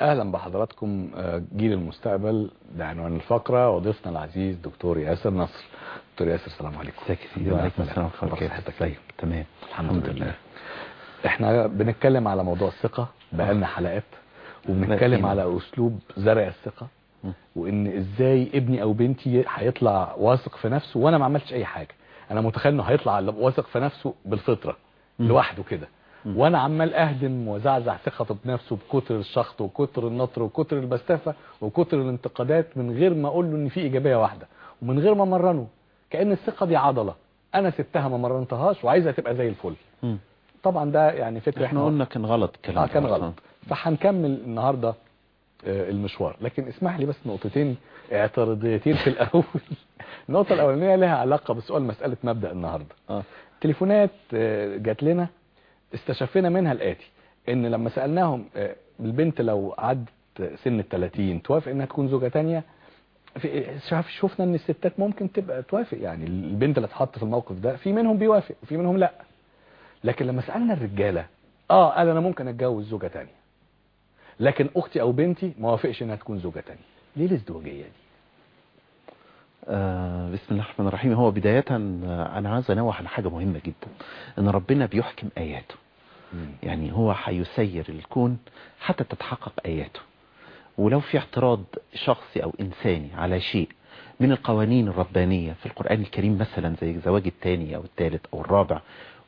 أهلا بحضراتكم آه، جيل المستقبل ده عنوان الفقرة وضيفنا العزيز دكتور ياسر نصر دكتور ياسر السلام عليكم إزيك وعليكم السلام ورحمة الله إيه؟ تمام الحمد لله إحنا بنتكلم على موضوع الثقة بقالنا حلقات وبنتكلم. على أسلوب زرع الثقة. وإن إزاي ابني أو بنتي هيطلع واثق في نفسه وأنا ما عملتش أي حاجة أنا متخيل إنه هيطلع واثق في نفسه بالفطرة. لوحده كده. وأنا عمال اهدم وزعزع ثقته بنفسه بكتر الشخط وكتر النطر وكتر البستافه وكتر الانتقادات من غير ما أقول له ان في ايجابية واحدة ومن غير ما امرنه. كأن الثقة دي عضلة. أنا سبتها ما مرنتهاش وعايزها تبقى زي الفل. طبعا ده يعني فكرة إحنا قلنا كان غلط الكلام ده كان. غلط. فهنكمل النهارده آه، المشوار. لكن اسمح لي بس نقطتين اعتراضيتين في الأول. النقطة الأولانية لها علاقة بسؤال مسألة مبدأ النهارده. آه. تليفونات آه، جات لنا استشفينا منها الآتي إن لما سألناهم آه، البنت لو عدت سن ال 30 توافق إنها تكون زوجة تانية؟ شاف شفنا إن الستات ممكن تبقى توافق يعني البنت اللي اتحط في الموقف ده في منهم بيوافق وفي منهم لأ. لكن لما سألنا الرجالة آه قال أنا ممكن أتجوز زوجة تانية. لكن أختي أو بنتي ما وافقش إنها تكون زوجة تانية. ليه الازدواجية دي؟ آه، بسم الله الرحمن الرحيم. هو بداية آه، أنا عايز أنوه على حاجة مهمة جدا. إن ربنا بيحكم آياته. يعني هو هيسير الكون حتى تتحقق آياته. ولو في اعتراض شخصي أو إنساني على شيء من القوانين الربانية في القرآن الكريم مثلا زي الزواج الثاني أو الثالث أو الرابع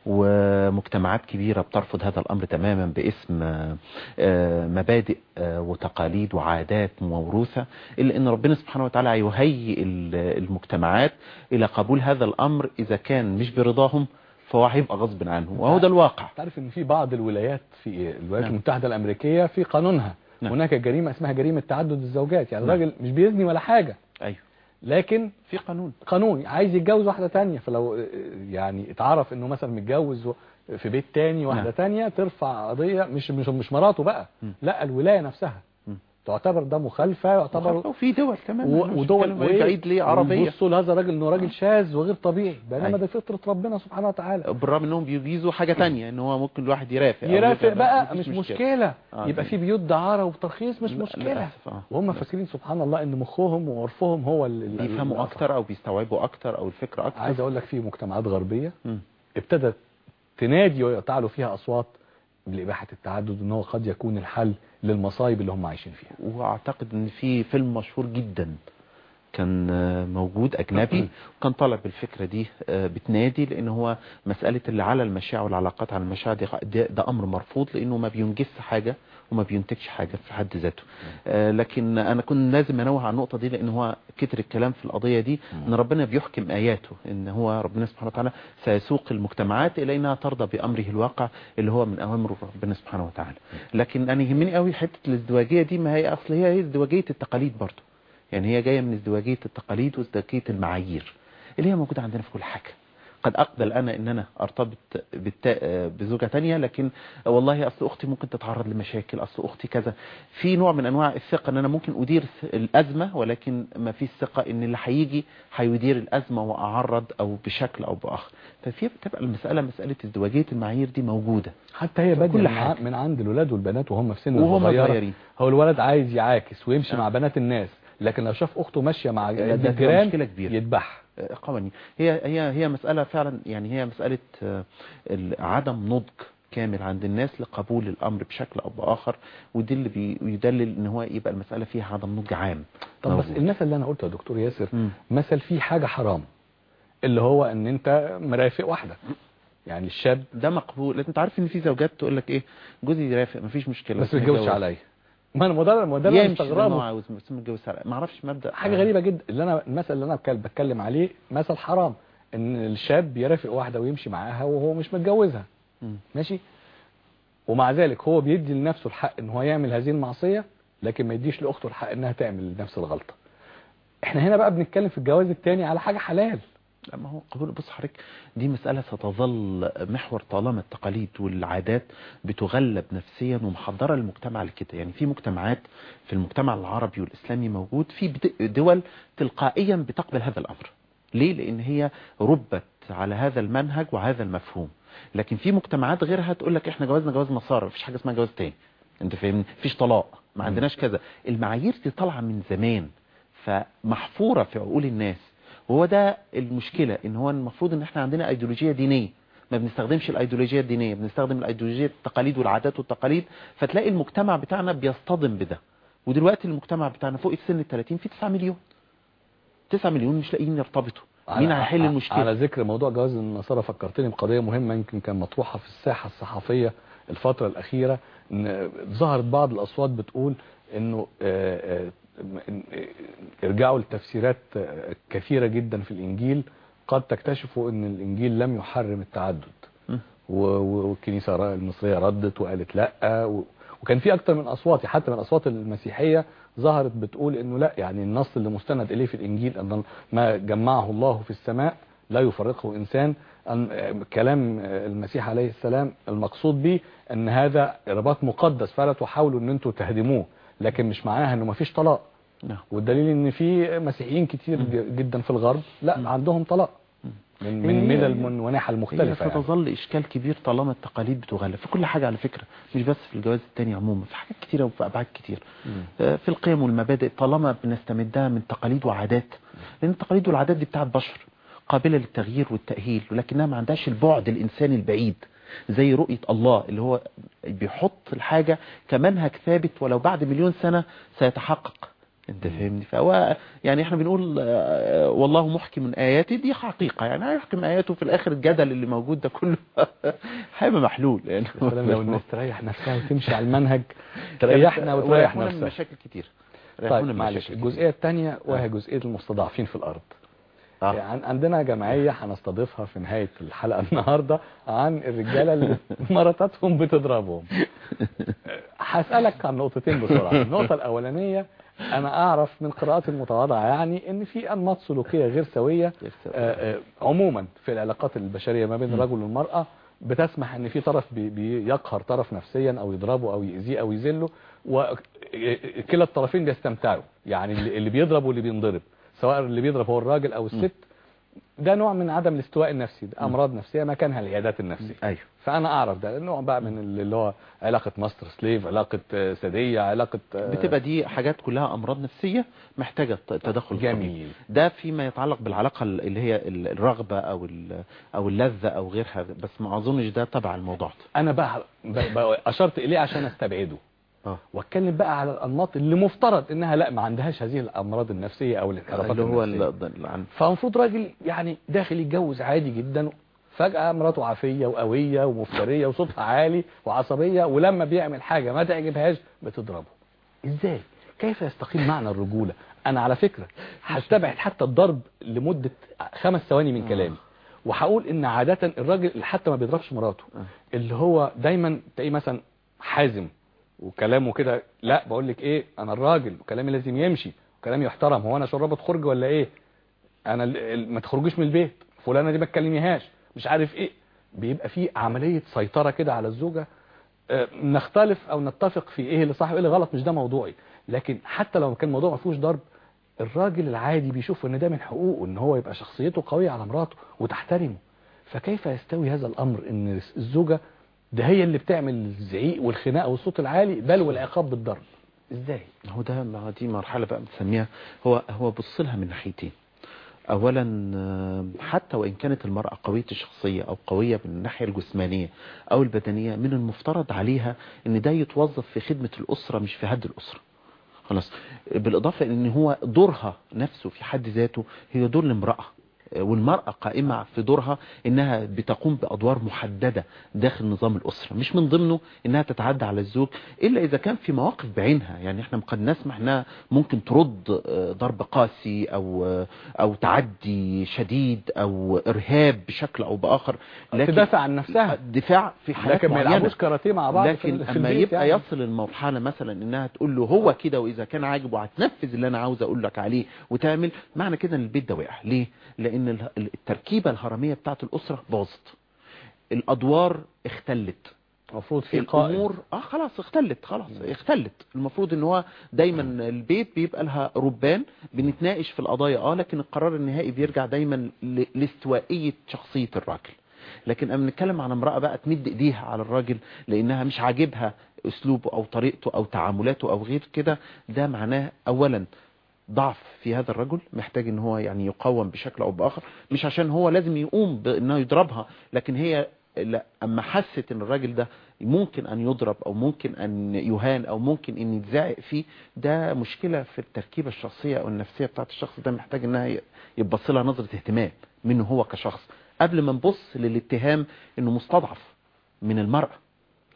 ومجتمعات كبيرة بترفض هذا الأمر تماما باسم آه، مبادئ آه، وتقاليد وعادات موروثة إلا أن ربنا سبحانه وتعالى يهيئ ال- المجتمعات إلى قبول هذا الأمر إذا كان مش برضاهم فهو هيبقى غصب عنه وهو ده الواقع تعرف إن في بعض الولايات في الولايات نعم. المتحدة الأمريكية في قانونها نعم. هناك جريمة اسمها جريمة تعدد الزوجات يعني نعم. الراجل مش بيزني ولا حاجة أيوه لكن في قانون قانون عايز يتجوز واحدة تانية فلو يعني اتعرف إنه مثلا متجوز في بيت تاني واحدة نعم. تانية ترفع قضية مش مش مش مراته بقى م. لا الولاية نفسها. تعتبر ده مخالفة يعتبر وفي دول كمان ودول بعيد- ليه عربية بصوا لهذا الراجل إنه راجل شاذ وغير طبيعي بينما أيوة. ده فطرة ربنا سبحانه وتعالى بالرغم إنهم بيجيزوا حاجة تانية إن هو ممكن الواحد يرافق يرافق. بقى مش مشكلة آه، يبقى. في بيوت دعارة وترخيص مش مشكلة آه. وهم. فاكرين سبحان الله إن مخهم وعرفهم هو اللي بيفهموا أكتر أو بيستوعبوا أكتر أو الفكرة أكتر عايز أقول لك في مجتمعات غربية. ابتدت تنادي وتعلو فيها أصوات لإباحة التعدد إن هو قد يكون الحل للمصايب اللي هم عايشين فيها. وأعتقد إن في فيلم مشهور جدا كان آه، موجود أجنبي وكان طالع بالفكرة دي آه، بتنادي لأن هو مسألة اللي على المشاع والعلاقات على المشاع دي ده, ده أمر مرفوض لأنه ما بينجزش حاجة وما بينتجش حاجة في حد ذاته. آه، لكن أنا كنت لازم أنوه على النقطة دي لأن هو كتر الكلام في القضية دي إن ربنا بيحكم آياته إن هو ربنا سبحانه وتعالى سيسوق المجتمعات إلى انها ترضى بأمره الواقع اللي هو من اوامر ربنا سبحانه وتعالى. لكن أنا يهمني قوي حتة الازدواجية دي ما هي أصل هي هي ازدواجية التقاليد برضه يعني هي جاية من ازدواجية التقاليد وازدواجية المعايير اللي هي موجودة عندنا في كل حاجة قد أقبل أنا إن أنا أرتبط. بزوجة تانية لكن والله أصل أختي ممكن تتعرض لمشاكل أصل أختي كذا في نوع من أنواع الثقة إن أنا ممكن أدير الأزمة ولكن ما فيش ثقة إن اللي هيجي هيدير الأزمة وأعرض أو بشكل أو بآخر ففي بتبقى المسألة مسألة ازدواجية المعايير دي موجودة حتى هي كل من, عند الولاد والبنات وهم في سن صغيرين. هو الولد عايز يعاكس ويمشي آه. مع بنات الناس لكن لو شاف أخته ماشية مع الجيران مشكلة كبيرة. يذبح قوانين هي هي هي مسألة فعلا يعني هي مسألة آه، عدم نضج كامل عند الناس لقبول الأمر بشكل أو بآخر ودي اللي بيدلل إن هو يبقى المسألة فيها عدم نضج عام طب بس. المثل اللي أنا قلته يا دكتور ياسر مم. مثل فيه حاجة حرام اللي هو إن أنت مرافق واحدة يعني الشاب ده مقبول أنت عارف إن في زوجات تقول لك إيه جوزي يرافق مفيش مشكلة بس ما يتجوزش نتجوز. عليا ما أنا ما هو مستغربه. عاوز ما يتجوزش عليا ما أعرفش مبدأ. حاجة غريبة جدا. اللي أنا المثل اللي أنا بتكلم- عليه مثل حرام. إن الشاب يرافق واحدة ويمشي معاها وهو مش متجوزها. مم. ماشي؟ ومع ذلك هو بيدي لنفسه الحق إن هو يعمل هذه المعصية لكن ما يديش لأخته الحق إنها تعمل نفس الغلطة. إحنا هنا بقى بنتكلم في الجواز التاني على حاجة حلال. لا ما هو قبول بص حضرتك دي مسألة ستظل محور طالما التقاليد والعادات بتغلب نفسيا ومحضرة المجتمع لكده يعني في مجتمعات في المجتمع العربي والإسلامي موجود في دول تلقائيا بتقبل هذا الأمر. ليه؟ لأن هي ربت على هذا المنهج وهذا المفهوم. لكن في مجتمعات غيرها تقول لك إحنا جوازنا جواز نصارى مفيش حاجة اسمها جواز تاني. أنت فاهمني؟ مفيش طلاق ما عندناش كذا. المعايير دي طالعة من زمان فمحفورة في عقول الناس. وهو ده المشكلة إن هو المفروض إن إحنا عندنا ايديولوجيه دينية. ما بنستخدمش الايديولوجيه الدينية بنستخدم الايديولوجيه التقاليد والعادات والتقاليد فتلاقي المجتمع بتاعنا بيصطدم بده. ودلوقتي المجتمع بتاعنا فوق السن ال 30 في 9 مليون. 9 مليون مش لاقيين يرتبطوا. مين هيحل المشكلة؟ على ذكر موضوع جواز النصارى فكرتني بقضية مهمة يمكن كان مطروحة في الساحة الصحفية الفترة الأخيرة إن ظهرت بعض الأصوات بتقول إنه آه، آه، ارجعوا لتفسيرات كثيرة جدا في الإنجيل قد تكتشفوا إن الإنجيل لم يحرم التعدد. م. و- و- والكنيسة ر- المصرية ردت وقالت لأ. وكان في أكتر من أصوات حتى من الأصوات المسيحية ظهرت بتقول إنه لأ يعني النص اللي مستند إليه في الإنجيل أن ما جمعه الله في السماء لا يفرقه إنسان أن كلام المسيح عليه السلام المقصود به أن هذا رباط مقدس فلا تحاولوا إن أنتم تهدموه لكن مش معناها إنه ما فيش طلاق. نعم. والدليل إن في مسيحيين كتير جدا في الغرب لا عندهم طلاق. من من هي- ملل هي المختلفه يعني. ستظل إشكال كبير طالما التقاليد بتغلب في كل حاجة على فكرة مش بس في الجواز التاني عموما في حاجات كتيرة وفي أبعاد كتير. آه، في القيم والمبادئ طالما بنستمدها من تقاليد وعادات لأن التقاليد والعادات دي بتاعت بشر قابلة للتغيير والتأهيل ولكنها ما عندهاش البعد الإنساني البعيد زي رؤية الله اللي هو بيحط الحاجة كمنهج ثابت ولو بعد مليون سنة سيتحقق. انت فاهمني؟ فهو يعني إحنا بنقول آه، والله محكم من آياته دي حقيقة يعني هيحكم آياته في الآخر الجدل اللي موجود ده كله. هيبقى محلول يعني. لو الناس تريح نفسها وتمشي على المنهج تريحنا وتريح ويريحونا من نفسها. مشاكل كتير. طيب من معلش مشاكل الجزئية الثانية وهي جزئية المستضعفين في الأرض. آه. يعني عندنا جمعية هنستضيفها في نهاية الحلقة النهارده عن الرجالة اللي مراتاتهم بتضربهم. هسألك عن نقطتين بسرعة. النقطة الأولانية أنا أعرف من قراءاتي المتواضعة يعني إن في أنماط سلوكية غير سوية. آه، آه، عموما في العلاقات البشرية ما بين الرجل والمرأة بتسمح إن في طرف بي- بيقهر طرف نفسيا أو يضربه أو يأذيه أو يذله وكلا الطرفين بيستمتعوا. يعني اللي اللي بيضرب واللي بينضرب. سواء اللي بيضرب هو الراجل أو الست ده نوع من عدم الاستواء النفسي ده أمراض نفسية مكانها العيادات النفسية. أيوه. فأنا أعرف ده نوع بقى من اللي هو علاقة ماستر سليف علاقة آه، سادية علاقة آه، بتبقى دي حاجات كلها أمراض نفسية محتاجة ت- تدخل. جميل. ده فيما يتعلق بالعلاقة اللي هي ال- الرغبة أو أو اللذة أو غيرها بس ما أظنش ده تبع الموضوع. أنا بقى, أشرت إليه عشان أستبعده. واتكلم بقى على الأنماط اللي مفترض إنها لا ما عندهاش هذه الأمراض النفسية أو الانحرافات اللي هو النفسية. فالمفروض راجل يعني داخل يتجوز عادي جدا فجأة مراته عافية وقوية ومفترية وصوتها عالي وعصبية ولما بيعمل حاجة ما تعجبهاش بتضربه. إزاي؟ كيف يستقيم معنى الرجولة؟ أنا على فكرة هستبعد حتى الضرب لمدة خمس ثواني من كلامي. وهقول إن عادة الراجل اللي حتى ما بيضربش مراته اللي هو دايما تلاقيه مثلا حازم وكلامه كده لا بقول لك إيه أنا الراجل وكلامي لازم يمشي وكلامي يحترم هو أنا شربة خرج ولا إيه؟ أنا ما تخرجيش من البيت فلانة دي ما تكلميهاش مش عارف إيه. بيبقى في عملية سيطرة كده على الزوجة آه، نختلف أو نتفق في إيه اللي صح وإيه اللي غلط مش ده موضوعي. لكن حتى لو كان الموضوع ما فيهوش ضرب الراجل العادي بيشوف إن ده من حقوقه إن هو يبقى شخصيته قوية على مراته وتحترمه. فكيف يستوي هذا الأمر إن الزوجة ده هي اللي بتعمل الزعيق والخناقة والصوت العالي بل والعقاب بالضرب. إزاي؟ هو ده ما دي مرحلة بقى بنسميها هو هو بص لها من ناحيتين. اولا حتى وإن كانت المرأة قوية الشخصية أو قوية من الناحية الجسمانية أو البدنية من المفترض عليها إن ده يتوظف في خدمة الأسرة مش في هد الأسرة. خلاص. بالإضافة إن هو دورها نفسه في حد ذاته هي دور الامراه والمرأة قائمة في دورها إنها بتقوم بأدوار محددة داخل نظام الأسرة مش من ضمنه إنها تتعدى على الزوج إلا إذا كان في مواقف بعينها يعني إحنا قد نسمح إنها ممكن ترد آه، ضرب قاسي أو آه، أو تعدي شديد أو إرهاب بشكل أو بآخر تدافع عن نفسها. دفاع في حالات لكن ما يلعبوش كاراتيه مع بعض لكن في أما يبقى يعني. يصل المرحلة مثلا إنها تقول له هو كده وإذا كان عاجبه هتنفذ اللي أنا عاوز أقول لك عليه وتعمل معنى كده إن البيت ده وقع. ليه؟ لأن ال- التركيبة الهرمية بتاعت الأسرة باظت. الأدوار اختلت. المفروض في قائد. الأمور آه خلاص اختلت خلاص اختلت. المفروض إن هو دايما البيت بيبقى لها ربان بنتناقش في القضايا آه لكن القرار النهائي بيرجع دايما لاستوائية شخصية الراجل. لكن أما نتكلم عن امرأة بقى تمد إيديها على الراجل لأنها مش عاجبها أسلوبه أو طريقته أو تعاملاته أو غير كده ده معناه اولا ضعف في هذا الرجل محتاج إن هو يعني يقاوم بشكل أو بآخر مش عشان هو لازم يقوم بانه يضربها لكن هي لا أما حست إن الراجل ده ممكن أن يضرب أو ممكن أن يهان أو ممكن إن يتزعق فيه ده مشكلة في التركيبة الشخصية أو النفسية بتاعت الشخص ده محتاج إنها يبص لها نظرة اهتمام منه هو كشخص. قبل ما نبص للاتهام إنه مستضعف من المرأة.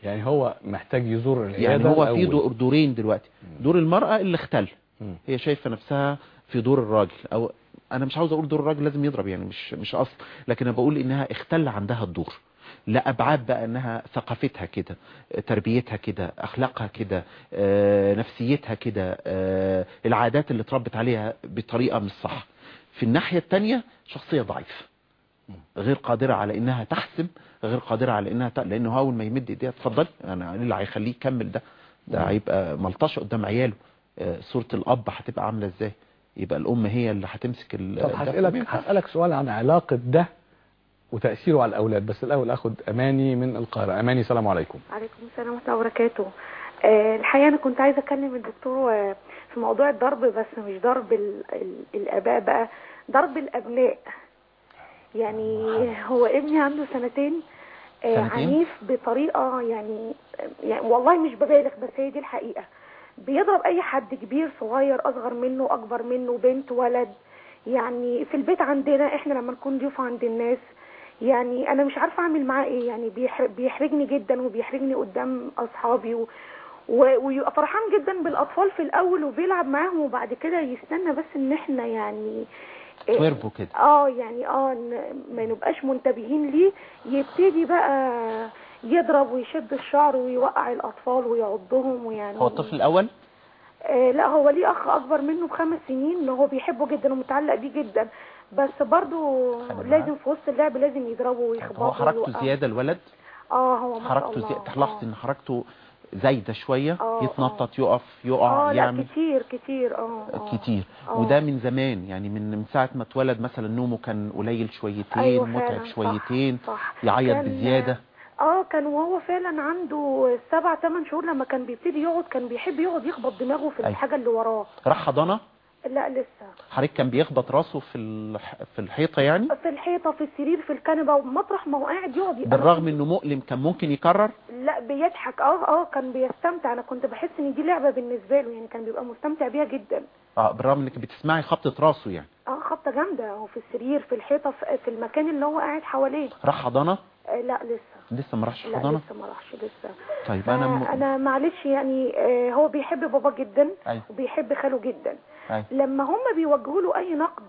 يعني هو محتاج يزور العيادة يعني هو في دورين دلوقتي. دور المرأة اللي اختل. هي شايفة نفسها في دور الراجل أو أنا مش عاوز أقول دور الراجل لازم يضرب يعني مش مش أصل لكن أنا بقول إنها اختل عندها الدور. لأبعاد بقى إنها ثقافتها كده تربيتها كده أخلاقها كده آه، نفسيتها كده آه، العادات اللي اتربت عليها بطريقة مش صح. في الناحية التانية شخصية ضعيفة غير قادرة على إنها تحسم غير قادرة على إنها ت... لأنه أول ما يمد إيديها اتفضل أنا إيه اللي هيخليه يكمل ده؟ ده هيبقى ملطشة قدام عياله. صورة الأب هتبقى عاملة إزاي؟ يبقى الأم هي اللي هتمسك ال طب. هسألك هسألك سؤال عن علاقة ده وتأثيره على الأولاد. بس الأول أخد أماني من القاهرة. أماني سلام عليكم. عليكم السلام ورحمة الله وبركاته. آه، الحقيقة أنا كنت عايزة أكلم الدكتور آه، في موضوع الضرب بس مش ضرب ال- ال- الآباء بقى ضرب الأبناء. يعني هو ابني عنده سنتين آه، سنتين؟ عنيف بطريقة يعني يعني والله مش ببالغ بس هي دي الحقيقة. بيضرب أي حد كبير صغير أصغر منه أكبر منه بنت ولد. يعني في البيت عندنا إحنا لما نكون ضيوف عند الناس يعني أنا مش عارفة أعمل معاه إيه. يعني بيحر- بيحرجني جدا وبيحرجني قدام أصحابي و... و- ويبقى فرحان جدا بالأطفال في الأول وبيلعب معاهم وبعد كده يستنى بس إن إحنا يعني إيه، توربوا كده. آه يعني آه ما نبقاش منتبهين ليه. يبتدي بقى يضرب ويشد الشعر ويوقع الأطفال ويعضهم ويعني هو الطفل الأول آه لا هو ليه أخ أكبر منه بخمس سنين هو بيحبه جدا ومتعلق بيه جدا بس برضو. لازم في وسط اللعب لازم يضربه ويخبطه هو حركته. زيادة الولد آه هو حركته الله زيادة تلاحظ آه. إن حركته زايدة شوية آه، يتنطط يقف يقع لا يعمل كتير كتير آه آه. كتير آه. وده من زمان يعني من من ساعة ما اتولد مثلا نومه كان قليل شويتين أيوة متعب فعلا، صح، شويتين صح. يعيط بزيادة آه كان وهو فعلا عنده سبع ثمان شهور لما كان بيبتدي يقعد كان بيحب يقعد يخبط دماغه في أيوة. الحاجة اللي وراه. راح حضانة؟ لا لسه. حضرتك كان بيخبط راسه في الح... في الحيطة يعني؟ في الحيطة في السرير في الكنبة ومطرح ما هو قاعد يقعد. بالرغم إنه مؤلم كان ممكن يكرر؟ لا بيضحك. آه آه كان بيستمتع. أنا كنت بحس إن دي لعبة بالنسبة له يعني كان بيبقى مستمتع بيها جدا. آه بالرغم إنك بتسمعي خبطة راسه يعني. آه خبطة جامدة. هو في السرير في الحيطة في, المكان اللي هو قاعد حواليه. راح حضانة؟ آه لا لسه لسه ما راحش لا حضانة لسه ما راحش لسه طيب أنا م... آه أنا معلش يعني آه هو بيحب بابا جدا أيوة. وبيحب خاله جدا أيوة. لما هم بيوجهوا له أي نقد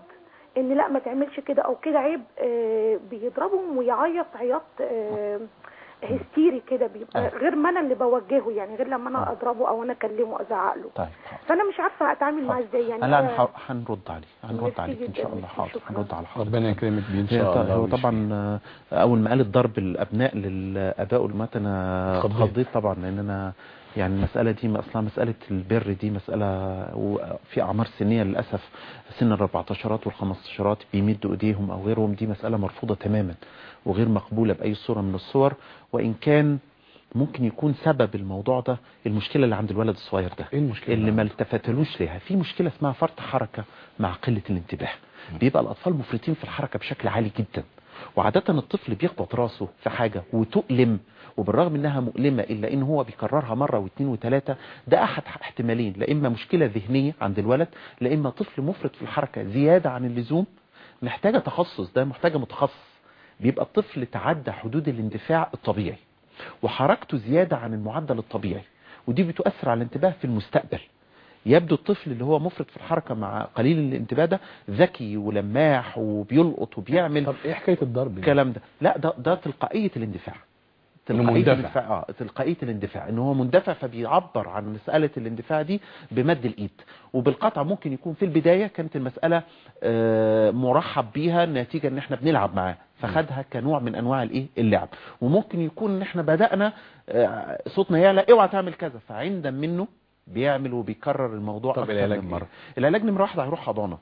إن لا ما تعملش كده أو كده عيب آه بيضربهم ويعيط عياط آه هستيري كده بيبقى أيوة. غير ما أنا اللي بوجهه يعني غير لما أنا أضربه أو أنا أكلمه أزعق له طيب حاضر. فأنا مش عارفة أتعامل معاه إزاي يعني لا آه، أنا ح- هنرد عليه هنرد عليك إن شاء الله حاضر. هنرد على حضرتك ربنا يكرمك بيه هي شاء الله هو. طبعا آه، أول ما قالت ضرب الأبناء للأباء والأمهات أنا خضيت. طبعا لأن أنا يعني المسألة دي أصلا مسألة البر دي مسألة وفي أعمار سنية للأسف سن ال 14 وال 15 بيمدوا إيديهم أو غيرهم دي مسألة مرفوضة تماما وغير مقبولة بأي صورة من الصور وإن كان ممكن يكون سبب الموضوع ده المشكلة اللي عند الولد الصغير ده. إيه المشكلة اللي ما التفتلوش ليها. في مشكلة اسمها فرط حركة مع قلة الانتباه. بيبقى الأطفال مفرطين في الحركة بشكل عالي جدا. وعادة الطفل بيخبط راسه في حاجة وتؤلم وبالرغم إنها مؤلمة إلا إن هو بيكررها مرة واثنين وثلاثة ده أحد احتمالين. لا إما مشكلة ذهنية عند الولد لا إما طفل مفرط في الحركة زيادة عن اللزوم. محتاجة تخصص ده محتاجة متخصص. بيبقى الطفل تعدى حدود الاندفاع الطبيعي وحركته زيادة عن المعدل الطبيعي ودي بتؤثر على الانتباه في المستقبل. يبدو الطفل اللي هو مفرط في الحركة مع قليل الانتباه ده ذكي ولماح وبيلقط وبيعمل طب إيه حكاية الضرب؟ الكلام ده. لا ده ده تلقائية الاندفاع. تلقائية مندفع. الاندفاع. آه تلقائية الاندفاع. ان هو مندفع فبيعبر عن مسألة الاندفاع دي بمد الإيد. وبالقطع ممكن يكون في البداية كانت المسألة آه، مرحب بيها نتيجة إن إحنا بنلعب معاه. فخدها كنوع من أنواع الإيه؟ اللعب. وممكن يكون إن إحنا بدأنا آه، صوتنا يعلى اوعى تعمل كذا. فعند منه بيعمل وبيكرر الموضوع العلاج من؟ مرة. العلاج نمرة واحد هيروح حضانة.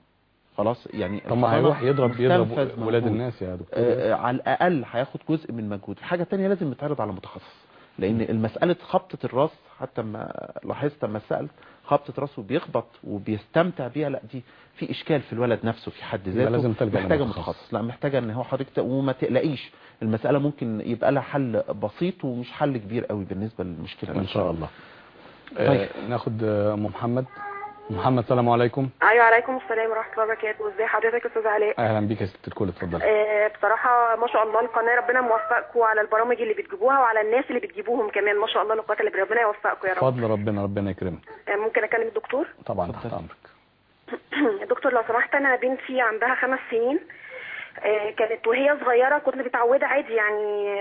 خلاص يعني طب ما هيروح يضرب يضرب ولاد. الناس يا دكتور. آه، آه، على الأقل هياخد جزء من مجهود الحاجة الثانية لازم يتعرض على متخصص لأن المسألة خبطة الرأس حتى ما لاحظت لما سألت خبطة رأسه بيخبط وبيستمتع بيها. لا دي في إشكال في الولد نفسه في حد ذاته لازم تلجأ محتاجة. متخصص. لا محتاجة إن هو حضرتك وما تقلقيش المسألة ممكن يبقى لها حل بسيط ومش حل كبير قوي بالنسبة للمشكلة إن شاء الله. طيب. آه، ناخد أم محمد. محمد السلام عليكم. أيوه عليكم السلام ورحمة الله وبركاته. ازي حضرتك؟ يا أستاذ علاء أهلا بيك يا ست الكل اتفضل. آه بصراحة ما شاء الله القناة ربنا موفقكم على البرامج اللي بتجيبوها وعلى الناس اللي بتجيبوهم كمان. ما شاء الله الا بالله ربنا يوفقكم يا رب. فضل ربنا ربنا يكرمك. آه ممكن أكلم الدكتور؟ طبعا تحت. أمرك. دكتور لو سمحت أنا بنتي عندها خمس سنين. آه، كانت وهي صغيرة كنت متعودة عادي يعني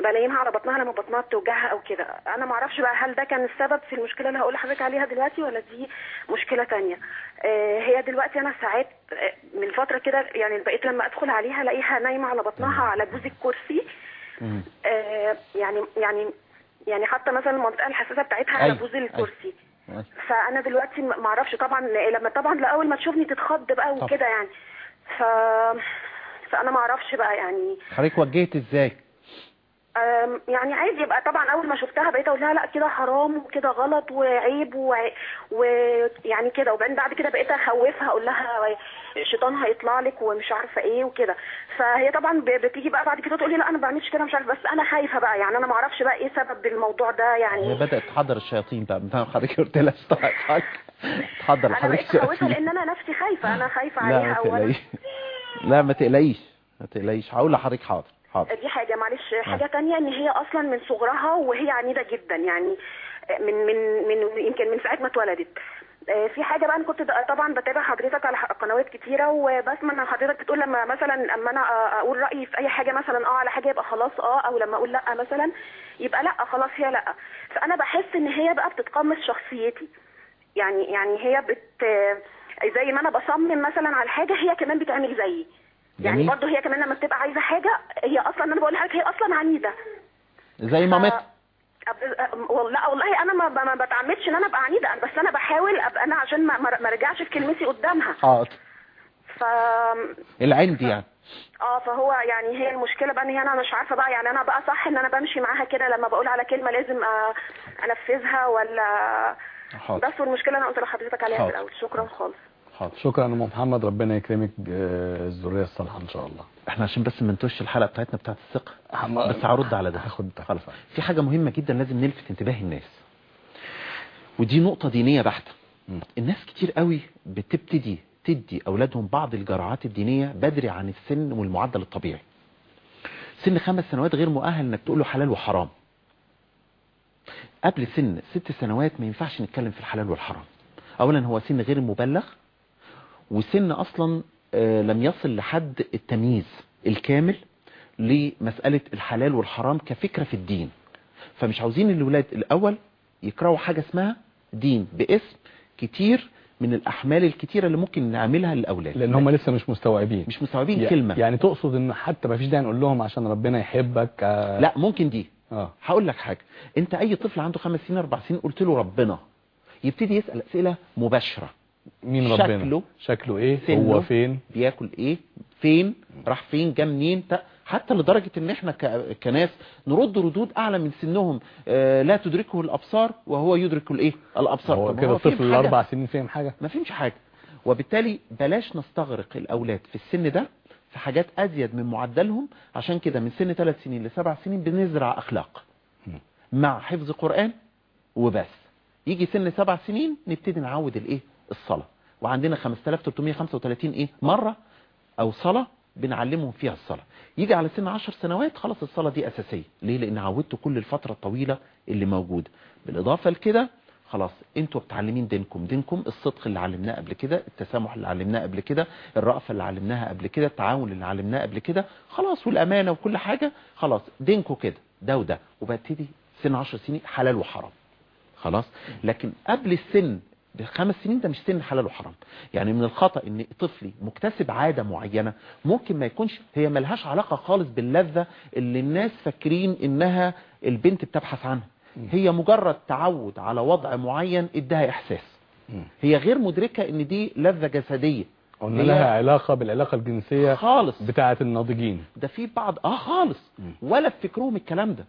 بنيمها على بطنها لما بطنها بتوجعها أو كده. أنا ما أعرفش بقى هل ده كان السبب في المشكلة اللي هقول لحضرتك عليها دلوقتي ولا دي مشكلة تانية. آه، هي دلوقتي أنا ساعات آه، من فترة كده يعني بقيت لما أدخل عليها ألاقيها نايمة على بطنها على جوز الكرسي. آه، يعني يعني يعني حتى مثلا المنطقة الحساسة بتاعتها على أيوة، بوز أيوة. الكرسي. فأنا دلوقتي ما أعرفش طبعا لما طبعا لأول ما تشوفني تتخض بقى وكده يعني. ف فأنا ما أعرفش بقى يعني. حضرتك وجهت إزاي؟ يعني عايز يبقى طبعا أول ما شفتها بقيت أقول لها لا كده حرام وكده غلط وعيب وع- ويعني كده. وبعدين بعد كده بقيت أخوفها أقول لها الشيطان هيطلع لك ومش عارفة إيه وكده. فهي طبعا بتيجي بقى بعد كده تقول لي لا أنا ما بعملش كده مش عارفة. بس أنا خايفة بقى يعني أنا ما أعرفش بقى إيه سبب الموضوع ده هي يعني بدأت تحضر الشياطين بقى. من حضرتك قلت لها تحضر أنا لحضرتك الشياطين. لأن أنا نفسي خايفة أنا خايفة لا عليها ما اولا. تقلقيش لا ما تقلقيش. ما تقلقيش. هقول لحضرتك حاضر. حاضر. دي حاجة معلش حاجة تانية إن هي أصلا من صغرها وهي عنيدة جدا يعني من من من يمكن من ساعة ما اتولدت. آه، في حاجة بقى أنا كنت طبعا بتابع حضرتك على قنوات كتيرة وبسمع إن حضرتك بتقول لما مثلا أما أنا أقول رأيي في أي حاجة مثلا آه على حاجة يبقى خلاص آه أو لما أقول لأ مثلا يبقى لأ خلاص هي لأ. فأنا بحس إن هي بقى بتتقمص شخصيتي. يعني يعني هي بت زي ما أنا بصمم مثلا على حاجة هي كمان بتعمل زيي. يعني. برضه هي كمان لما بتبقى عايزة حاجة هي أصلا أنا بقول لحضرتك هي أصلا عنيدة. زي مامتها. أب- والله والله أنا ما ما بتعمدش إن أنا أبقى عنيدة بس أنا بحاول ابقى أنا عشان ما ما ارجعش في كلمتي قدامها. حاضر ف العند يعني. آه فهو يعني هي المشكلة بقى إن هي أنا مش عارفة بقى يعني أنا بقى صح إن أنا بمشي معاها كده لما بقول على كلمة لازم آه، أنفذها ولا حاضر. بس والمشكلة أنا قلت لحضرتك عليها في. الأول. شكرا خالص. حاضر. شكرا يا ام محمد ربنا يكرمك آه، الذرية الصالحة إن شاء الله. إحنا عشان بس ما ننتوش الحلقة بتاعتنا بتاعت الثقة بس هرد على ده. هاخد خلاص. في حاجة مهمة جدا لازم نلفت انتباه الناس. ودي نقطة دينية بحتة. الناس كتير قوي بتبتدي تدي أولادهم بعض الجرعات الدينية بدري عن السن والمعدل الطبيعي. سن خمس سنوات غير مؤهل إنك تقول له حلال وحرام. قبل سن ست سنوات ما ينفعش نتكلم في الحلال والحرام. اولا هو سن غير مبلغ وسن أصلا آه، لم يصل لحد التمييز الكامل لمسألة الحلال والحرام كفكرة في الدين. فمش عاوزين الولاد الأول يكرهوا حاجة اسمها دين باسم كتير من الأحمال الكتيرة اللي ممكن نعملها للأولاد. لأن هم لسه مش مستوعبين. مش مستوعبين يع- كلمة. يعني تقصد إن حتى ما فيش داعي نقول لهم عشان ربنا يحبك آه، لا ممكن دي. آه. هقول لك حاجة. أنت أي طفل عنده خمس سنين أربع سنين قلت له ربنا. يبتدي يسأل أسئلة مباشرة. مين ربنا؟ شكله- شكله إيه. هو فين؟ بياكل إيه؟ فين؟ راح فين؟ جه منين؟ حتى لدرجة إن إحنا كناس نرد ردود أعلى من سنهم آه، لا تدركه الأبصار وهو يدرك الإيه؟ الأبصار. هو كده الطفل حاجة؟ الأربع سنين فاهم حاجة؟ ما فهمش حاجة. وبالتالي بلاش نستغرق الأولاد في السن ده في حاجات أزيد من معدلهم عشان كده من سن ثلاث سنين لسبع سنين بنزرع أخلاق. مع حفظ قرآن وبس. يجي سن سبع سنين نبتدي نعود الإيه؟ الصلاة. وعندنا 5335 إيه؟ مرة أو صلاة بنعلمهم فيها الصلاة. يجي على سن 10 سنوات خلاص الصلاة دي أساسية. ليه؟ لأن عودته كل الفترة الطويلة اللي موجودة. بالإضافة لكده خلاص أنتوا بتعلمين دينكم. دينكم الصدق اللي علمناه قبل كده التسامح اللي علمناه قبل كده الرأفة اللي علمناها قبل كده التعاون اللي علمناه قبل كده خلاص والأمانة وكل حاجة خلاص دينكم كده ده وده. وببتدي سن 10 سنين حلال وحرام. خلاص؟ لكن قبل السن بخمس سنين ده مش سن حلال وحرام. يعني من الخطأ إن طفلي مكتسب عادة معينة ممكن ما يكونش هي ملهاش علاقة خالص باللذة اللي الناس فاكرين إنها البنت بتبحث عنها. هي مجرد تعود على وضع معين إداها إحساس. هي غير مدركة إن دي لذة جسدية. قلنا لها علاقة بالعلاقة الجنسية خالص. بتاعة الناضجين. ده في بعض آه خالص. ولا في فكرهم الكلام ده.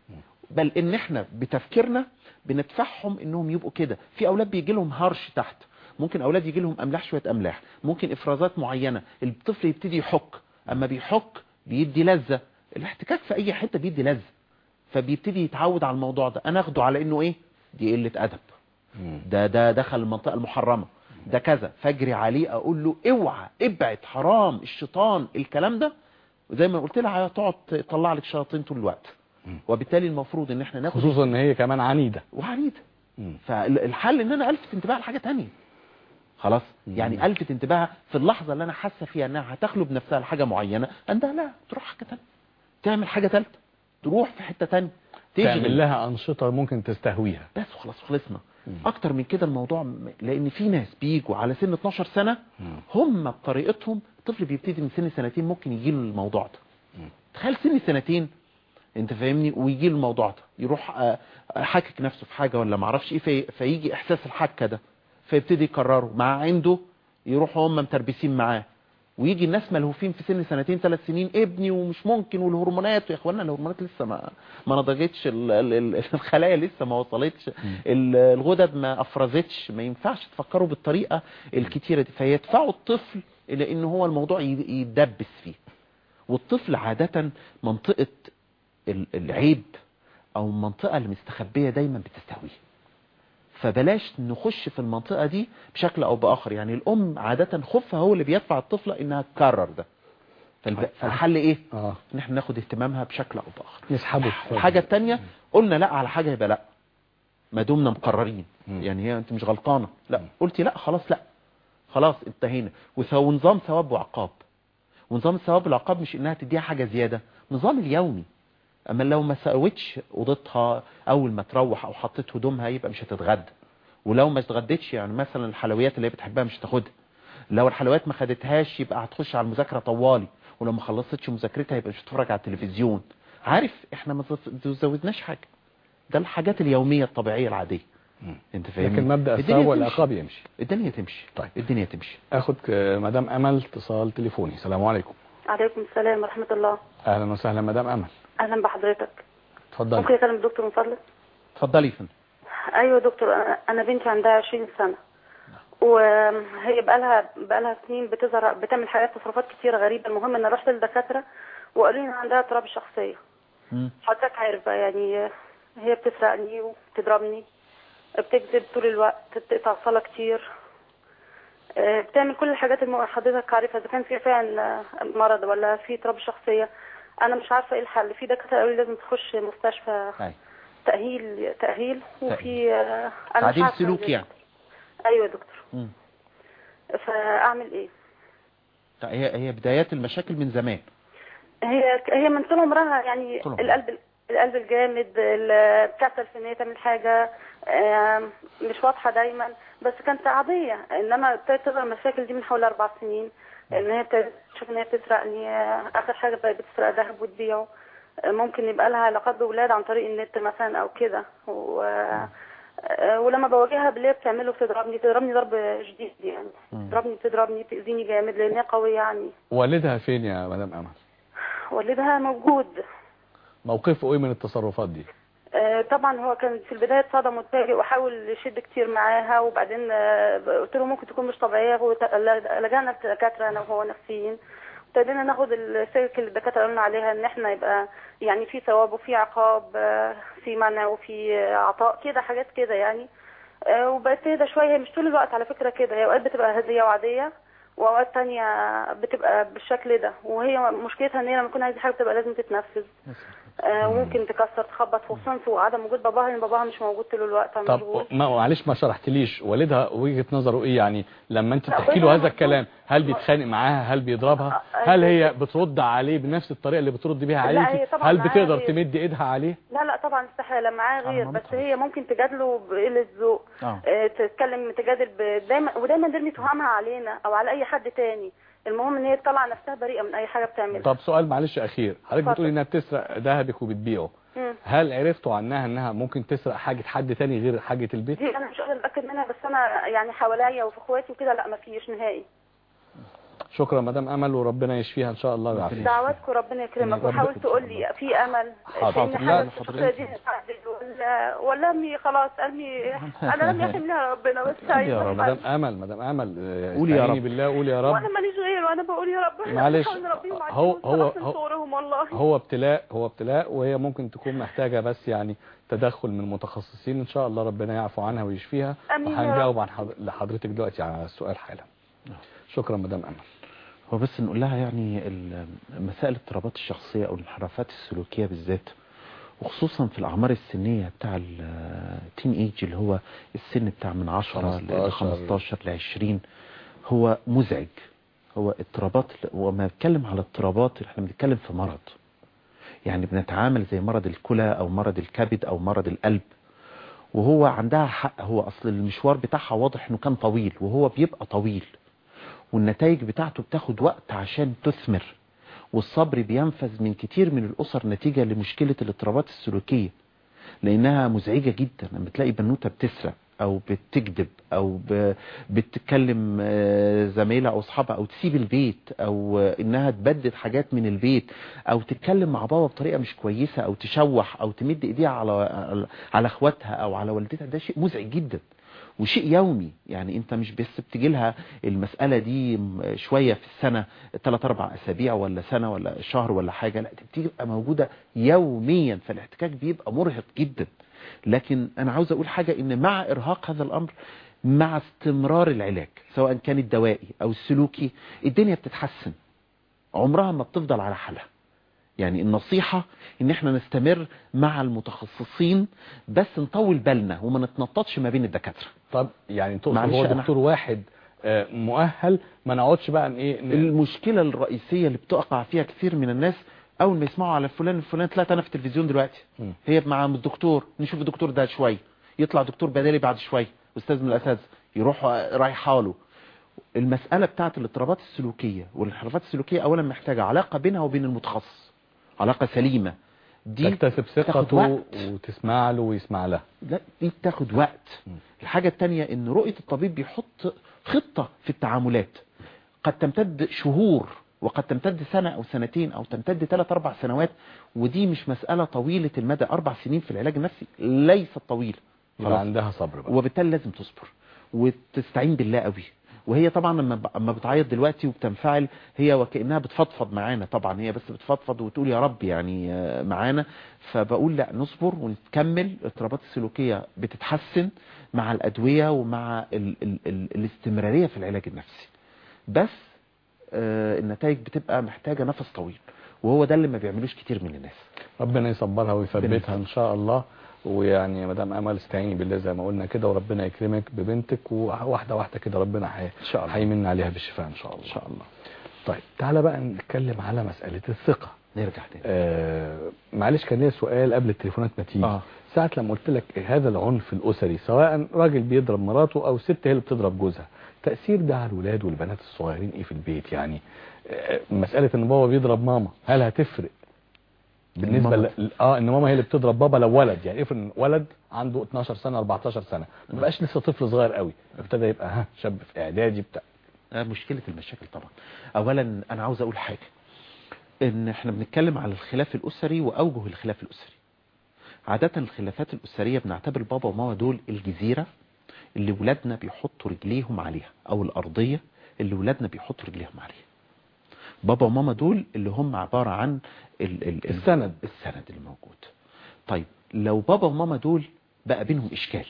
بل إن إحنا بتفكيرنا بندفعهم إنهم يبقوا كده. في أولاد بيجي لهم هرش تحت. ممكن أولاد يجي لهم أملاح شوية أملاح. ممكن إفرازات معينة. الطفل يبتدي يحك. أما بيحك بيدي لذة. الاحتكاك في أي حتة بيدي لذة. فبيبتدي يتعود على الموضوع ده. أنا أخده على إنه إيه؟ دي قلة أدب. ده ده دخل المنطقة المحرمة. ده كذا. فأجري عليه أقول له اوعى ابعد حرام الشيطان الكلام ده. وزي ما قلت لها تقعد تطلع لك شياطين طول الوقت. وبالتالي المفروض إن إحنا ناخد خصوصا إن هي كمان عنيدة. وعنيدة. مم. فالحل إن أنا ألفت انتباهها لحاجة تانية. خلاص. يعني ألفت انتباهها في اللحظة اللي أنا حاسة فيها إنها هتخلب نفسها لحاجة معينة عندها لا تروح حاجة تانية. تعمل حاجة ثالثه تروح في حتة تانية. تعمل لها أنشطة ممكن تستهويها. بس خلاص خلصنا. أكتر من كده الموضوع لأن في ناس بيجوا على سن 12 سنة هم بطريقتهم الطفل بيبتدي من سن سنتين ممكن يجي له الموضوع ده. تخيل سن سنتين انت فاهمني؟ ويجي الموضوع ده يروح آه، حاكك نفسه في حاجة ولا ما أعرفش إيه في فيجي احساس الحكه ده فيبتدي يكرره مع عنده يروحوا هم متربسين معاه. ويجي الناس ملهوفين في سن سنتين ثلاث سنين ابني ومش ممكن والهرمونات يا اخوانا الهرمونات لسه ما ما نضجتش ال- ال- ال- الخلايا لسه ما وصلتش ال- الغدد ما أفرزتش ما ينفعش تفكروا بالطريقة الكتيرة دي. فيدفعوا الطفل إلى إن هو الموضوع ي- يتدبس فيه. والطفل عادة منطقة العيب أو المنطقة المستخبيه دايما بتستهويه. فبلاش نخش في المنطقة دي بشكل أو بآخر. يعني الأم عادة خوفها هو اللي بيدفع الطفلة إنها تكرر ده. فالب- فالحل إيه؟ آه. إن إحنا ناخد اهتمامها بشكل أو بآخر. نسحبه الحاجة التانية قلنا لا على حاجة يبقى لا. ما دمنا مقررين. مم. يعني هي أنت مش غلطانة. لا. قلتي لا خلاص لا. خلاص انتهينا. ونظام ثواب وعقاب. ونظام الثواب والعقاب مش إنها تديها حاجة زيادة. نظام اليومي. أما لو ما سوتش أوضتها أول ما تروح أو حطيت هدومها يبقى مش هتتغدى. ولو ما اتغدتش يعني مثلا الحلويات اللي هي بتحبها مش هتاخدها لو الحلويات ما خدتهاش يبقى هتخش على المذاكرة طوالي. ولو ما خلصتش مذاكرتها يبقى مش هتتفرج على التلفزيون. عارف إحنا ما زو- زودناش حاجة. ده الحاجات اليومية الطبيعية العادية. أنت فاهمني؟ لكن الثواب تمشي. والعقاب يمشي. الدنيا تمشي. طيب. الدنيا تمشي. أخد مدام أمل اتصال تليفوني. السلام عليكم. عليكم السلام ورحمة الله. أهلا وسهلا مدام أمل. أهلا بحضرتك. ممكن اتفضلي أكلم الدكتور من فضلك؟ اتفضلي يا فندم. يا دكتور أنا بنتي عندها 20 سنة. وهي بقالها بقالها سنين بتظهر بتعمل حاجات تصرفات كتيرة غريبة. المهم إن رحت للدكاترة وقالوا لي إن عندها اضطراب مم. حضرتك عارف بقى يعني هي بتسرقني وبتضربني بتكذب طول الوقت بتقطع صلاة كتير. آه، بتعمل كل الحاجات اللي حضرتك عارفها. إذا كان في فعلا مرض ولا في اضطراب شخصية أنا مش عارفة إيه الحل. في دكاترة قالوا لي لازم تخش مستشفى. تأهيل تأهيل. وفي آه، أنا مش تعديل عارفة سلوك إزاي. يعني. أيوه يا دكتور. فأعمل إيه؟ لا، هي هي بدايات المشاكل من زمان. هي هي من طول عمرها يعني طول. القلب القلب الجامد ال- بتعطل في ان هي تعمل حاجة مش واضحة دايما بس كانت عادية. إنما ابتدت تظهر المشاكل دي من حوالي أربع سنين. إن هي تشوف إن هي بتسرقني آه، آخر حاجة بتسرق ذهب وتبيعه ممكن يبقى لها علاقات بأولاد عن طريق النت مثلا أو كده. و... آه، ولما بواجهها باللي هي بتعمله بتضربني بتضربني ضرب شديد يعني. بتضربني بتضربني بتأذيني جامد لأن هي قوية يعني. والدها فين يا مدام أمل؟ والدها موجود. موقفه إيه من التصرفات دي؟ طبعا هو كان في البداية اتصدم واتفاجئ وحاول يشد كتير معاها وبعدين آه، قلت له ممكن تكون مش طبيعية لجأنا للدكاتره أنا وهو نفسيين ابتدينا ناخد السلك اللي الدكاترة قالوا لنا عليها إن إحنا يبقى يعني في ثواب وفي عقاب آه، في منع وفي آه، عطاء كده حاجات كده يعني. آه، وبقت تهدى شوية هي مش طول الوقت على فكرة كده هي أوقات بتبقى هديه وعادية وأوقات تانية بتبقى بالشكل ده وهي مشكلتها إن هي لما تكون عايزة حاجة بتبقى لازم تتنفذ. آه، وممكن تكسر تخبط في عدم وجود باباها لأن باباها مش موجود طول الوقت طب ما معلش ما شرحتليش. والدها وجهة نظره إيه يعني؟ لما أنت بتحكي له هذا. الكلام هل بيتخانق معاها؟ هل بيضربها؟ هل هي بترد عليه بنفس الطريقة اللي بترد بيها عليكي؟ طبعا هل بتقدر. تمد إيدها عليه؟ لا لا طبعا استحالة معاه غير. بس. هي ممكن تجادله بقلة ذوق آه، تتكلم تجادل دايما ودايما ترمي تهمها علينا أو على أي حد تاني. المهم إن هي تطلع نفسها بريئة من أي حاجة بتعملها. طب سؤال معلش أخير. حضرتك. بتقولي إنها بتسرق ذهبك وبتبيعه. هل عرفتوا عنها إنها ممكن تسرق حاجة حد تاني غير حاجة البيت؟ دي أنا مش قادرة أتأكد منها بس أنا يعني حواليا وفي إخواتي وكده لا ما فيش نهائي. شكرا مدام أمل وربنا يشفيها إن شاء الله. ويعافيها دعواتكم ربنا يكرمك. ربنا- وحاول تقول لي في أمل. حاضر. لا، ولا ولا أمي خلاص أمي أنا لم يحملها ربنا بس يا رب. مدام أمل مدام أمل آه، قولي يا رب. بالله قولي يا رب. وأنا ماليش غير وأنا بقول يا رب. معلش. هو- هو- هو- ابتلاء هو ابتلاء وهي ممكن تكون محتاجة بس يعني تدخل من متخصصين إن شاء الله ربنا يعفو عنها ويشفيها. وهنجاوب عن حض... لحضرتك دلوقتي على السؤال حالا. شكرا مدام أمل. هو بس نقول لها يعني مسائل الاضطرابات الشخصية أو الانحرافات السلوكية بالذات وخصوصا في الأعمار السنية بتاع التين ايج اللي هو السن بتاع من 10 ل 15 15 ل 20 هو مزعج. هو اضطرابات وما بتكلم على اضطرابات إحنا بنتكلم في مرض. يعني بنتعامل زي مرض الكلى أو مرض الكبد أو مرض القلب. وهو عندها حق هو أصل المشوار بتاعها واضح إنه كان طويل وهو بيبقى طويل. والنتائج بتاعته بتاخد وقت عشان تثمر والصبر بينفذ من كتير من الأسر نتيجة لمشكلة الاضطرابات السلوكية لأنها مزعجة جدا لما تلاقي بنوتة بتسرق أو بتكذب أو بتتكلم آه، زميلها أو أصحابها أو تسيب البيت أو آه، إنها تبدد حاجات من البيت أو تتكلم مع بابا بطريقة مش كويسة أو تشوح أو تمد إيديها على على إخواتها أو على والدتها ده شيء مزعج جدا. وشيء يومي. يعني انت مش بس بتجي لها المسألة دي شوية في السنة ثلاث أربع أسابيع ولا سنة ولا شهر ولا حاجة لا بتبقى موجودة يوميا. فالاحتكاك بيبقى مرهق جدا. لكن أنا عاوز أقول حاجة إن مع إرهاق هذا الأمر مع استمرار العلاج سواء كان الدوائي أو السلوكي الدنيا بتتحسن. عمرها ما بتفضل على حالها. يعني النصيحة إن إحنا نستمر مع المتخصصين بس نطول بالنا وما نتنططش ما بين الدكاترة. طب يعني تقصد هو دكتور واحد آه، مؤهل ما نقعدش بقى إيه ن- المشكلة الرئيسية اللي بتقع فيها كثير من الناس أول ما يسمعوا على فلان الفلان طلعت أنا في التلفزيون دلوقتي. مم. هي مع الدكتور نشوف الدكتور ده شوية يطلع دكتور بدالي بعد شوية أستاذ من الأساتذة يروح رايحه له المسألة بتاعت الاضطرابات السلوكية والانحرافات السلوكية اولا محتاجة علاقة بينها وبين المتخصص. علاقة سليمة. دي تكتسب ثقته. وتسمع له ويسمع لها. لا دي بتاخد وقت. الحاجة التانية إن رؤية الطبيب بيحط خطة في التعاملات. قد تمتد شهور وقد تمتد سنة أو سنتين أو تمتد ثلاث أربع سنوات ودي مش مسألة طويلة المدى أربع سنين في العلاج النفسي ليست طويلة. يبقى خلاص. عندها صبر بقى. وبالتالي لازم تصبر وتستعين بالله قوي. وهي طبعا لما بتعيط دلوقتي وبتنفعل هي وكأنها بتفضفض معانا طبعا هي بس بتفضفض وتقول يا رب يعني آه، معانا. فبقول لا نصبر ونكمل. الاضطرابات السلوكية بتتحسن مع الأدوية ومع ال ال ال الاستمرارية في العلاج النفسي. بس آه، النتائج بتبقى محتاجة نفس طويل وهو ده اللي ما بيعملوش كتير من الناس. ربنا يصبرها ويثبتها. إن شاء الله. ويعني مدام أمل استعيني بالله زي ما قلنا كده وربنا يكرمك ببنتك وواحدة واحدة كده ربنا حي... إن شاء الله. هيمن عليها بالشفاء إن شاء الله. إن شاء الله. طيب تعالى بقى نتكلم على مسألة الثقة. نرجع تاني. آه معلش كان ليا سؤال قبل التليفونات ما تيجي. آه. ساعة لما قلت لك هذا العنف الأسري سواء راجل بيضرب مراته أو ست هي اللي بتضرب جوزها تأثير ده على الولاد والبنات الصغيرين إيه في البيت؟ يعني آه، مسألة إن بابا بيضرب ماما هل هتفرق؟ بالنسبة ماما. ل... آه إن ماما هي اللي بتضرب بابا لو ولد. يعني افرض ولد عنده 12 سنة 14 سنة. ما بقاش لسه طفل صغير قوي. ابتدى يبقى ها شاب في إعدادي بتاع. آه، مشكلة المشاكل طبعا. اولا أنا عاوز أقول حاجة. إن إحنا بنتكلم على الخلاف الأسري وأوجه الخلاف الأسري. عادة الخلافات الأسرية بنعتبر بابا وماما دول الجزيرة اللي ولادنا بيحطوا رجليهم عليها أو الأرضية اللي ولادنا بيحطوا رجليهم عليها. بابا وماما دول اللي هم عبارة عن ال ال السند. السند اللي موجود. طيب لو بابا وماما دول بقى بينهم إشكال.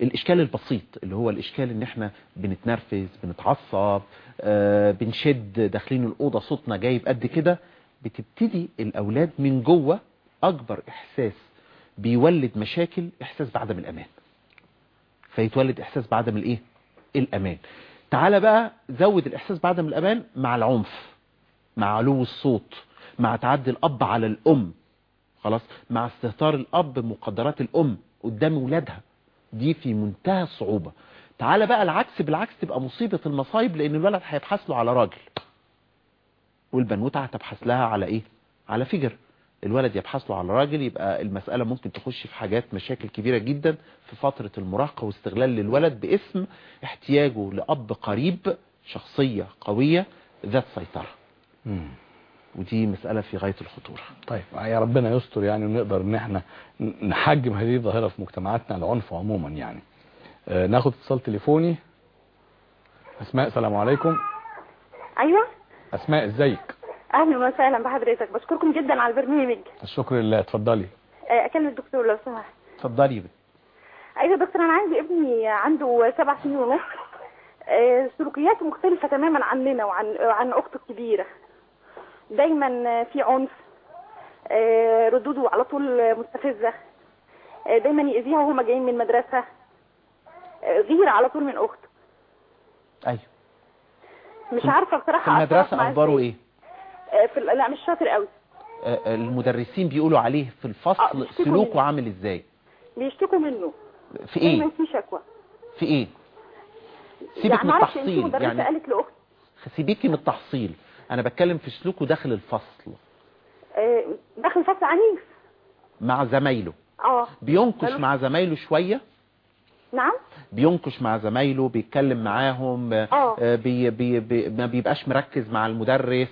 الإشكال البسيط اللي هو الإشكال إن إحنا بنتنرفز بنتعصب آه بنشد داخلين الأوضة صوتنا جايب قد كده بتبتدي الأولاد من جوه أكبر إحساس بيولد مشاكل إحساس بعدم الأمان. فيتولد إحساس بعدم الإيه؟ الأمان. تعالى بقى زود الإحساس بعدم الأمان مع العنف مع علو الصوت مع تعدي الأب على الأم. خلاص؟ مع استهتار الأب بمقدرات الأم قدام ولادها. دي في منتهى الصعوبة. تعالى بقى العكس بالعكس تبقى مصيبة المصايب لأن الولد هيبحث له على راجل. والبنوتة هتبحث لها على إيه؟ على فجر. الولد يبحث له على راجل يبقى المسألة ممكن تخش في حاجات مشاكل كبيرة جدا في فترة المراهقة واستغلال للولد باسم احتياجه لأب قريب شخصية قوية ذات سيطرة. مم. ودي مسألة في غاية الخطورة. طيب يا ربنا يستر يعني ونقدر إن إحنا نحجم هذه الظاهرة في مجتمعاتنا العنف عموما يعني. آه، ناخد اتصال تليفوني. أسماء السلام عليكم. أيوه. أسماء إزيك؟ أهلا وسهلا بحضرتك. بشكركم جدا على البرنامج. الشكر لله. اتفضلي. آه، أكلم الدكتور لو سمحت. اتفضلي. أيوه يا دكتور أنا عندي ابني عنده سبع سنين ونص. آه، سلوكياته مختلفة تماما عننا وعن عن أخته الكبيرة. دايما في عنف آه، ردوده على طول مستفزة. آه، دايما يأذيها وهما جايين من المدرسة. آه، غيرة على طول من أخته. أيوه. مش عارفة بصراحة في معاه أخباره. إيه؟ في ال- لا مش شاطر قوي. آه، آه، المدرسين بيقولوا عليه في آه، الفصل سلوكه. عامل إزاي؟ بيشتكوا منه. في دايما إيه في شكوى. في إيه؟ سيبك يعني من التحصيل يعني قالت لأختي. سيبيكي من التحصيل. أنا بتكلم في سلوكه داخل الفصل. آه، داخل فصل عنيف. مع زمايله. آه. بينكش مع زمايله شوية؟ نعم. بينكش مع زمايله بيتكلم معاهم آه، آه. آه، بي بي بي ما بيبقاش مركز مع المدرس.